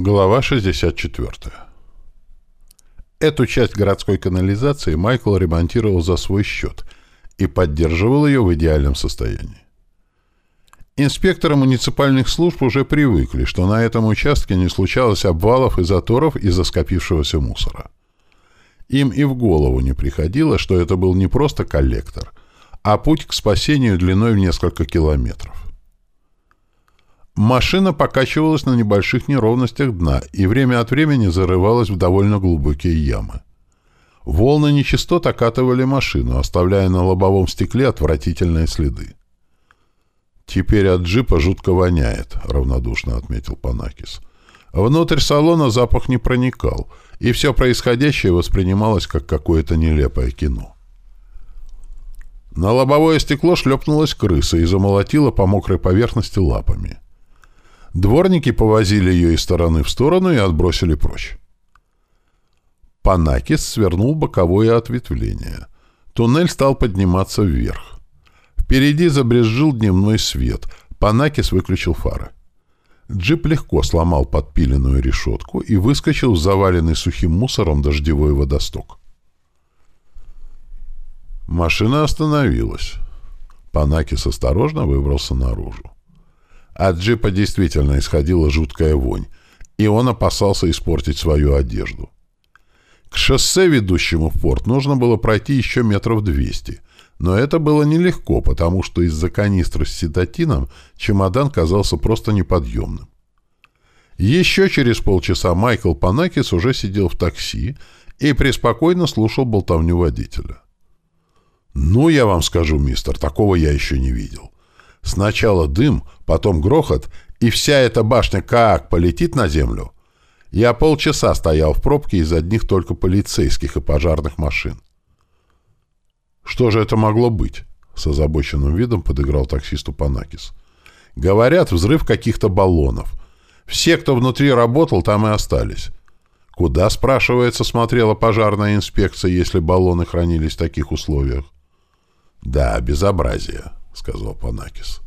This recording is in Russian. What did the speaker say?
Глава 64. Эту часть городской канализации Майкл ремонтировал за свой счет и поддерживал ее в идеальном состоянии. Инспекторы муниципальных служб уже привыкли, что на этом участке не случалось обвалов и заторов из-за скопившегося мусора. Им и в голову не приходило, что это был не просто коллектор, а путь к спасению длиной в несколько километров. Машина покачивалась на небольших неровностях дна и время от времени зарывалась в довольно глубокие ямы. Волны нечистот окатывали машину, оставляя на лобовом стекле отвратительные следы. «Теперь от джипа жутко воняет», — равнодушно отметил Панакис. Внутрь салона запах не проникал, и все происходящее воспринималось как какое-то нелепое кино. На лобовое стекло шлепнулась крыса и замолотила по мокрой поверхности лапами. Дворники повозили ее из стороны в сторону и отбросили прочь. Панакис свернул боковое ответвление. Туннель стал подниматься вверх. Впереди забрезжил дневной свет. Панакис выключил фары. Джип легко сломал подпиленную решетку и выскочил в заваленный сухим мусором дождевой водосток. Машина остановилась. Панакис осторожно выбрался наружу. От джипа действительно исходила жуткая вонь, и он опасался испортить свою одежду. К шоссе, ведущему в порт, нужно было пройти еще метров двести, но это было нелегко, потому что из-за канистры с седатином чемодан казался просто неподъемным. Еще через полчаса Майкл Панакис уже сидел в такси и преспокойно слушал болтовню водителя. «Ну, я вам скажу, мистер, такого я еще не видел. Сначала дым, потом грохот, и вся эта башня как полетит на землю. Я полчаса стоял в пробке из одних только полицейских и пожарных машин. «Что же это могло быть?» — с озабоченным видом подыграл таксисту Панакис. «Говорят, взрыв каких-то баллонов. Все, кто внутри работал, там и остались. Куда, спрашивается, смотрела пожарная инспекция, если баллоны хранились в таких условиях?» «Да, безобразие», — сказал Панакис.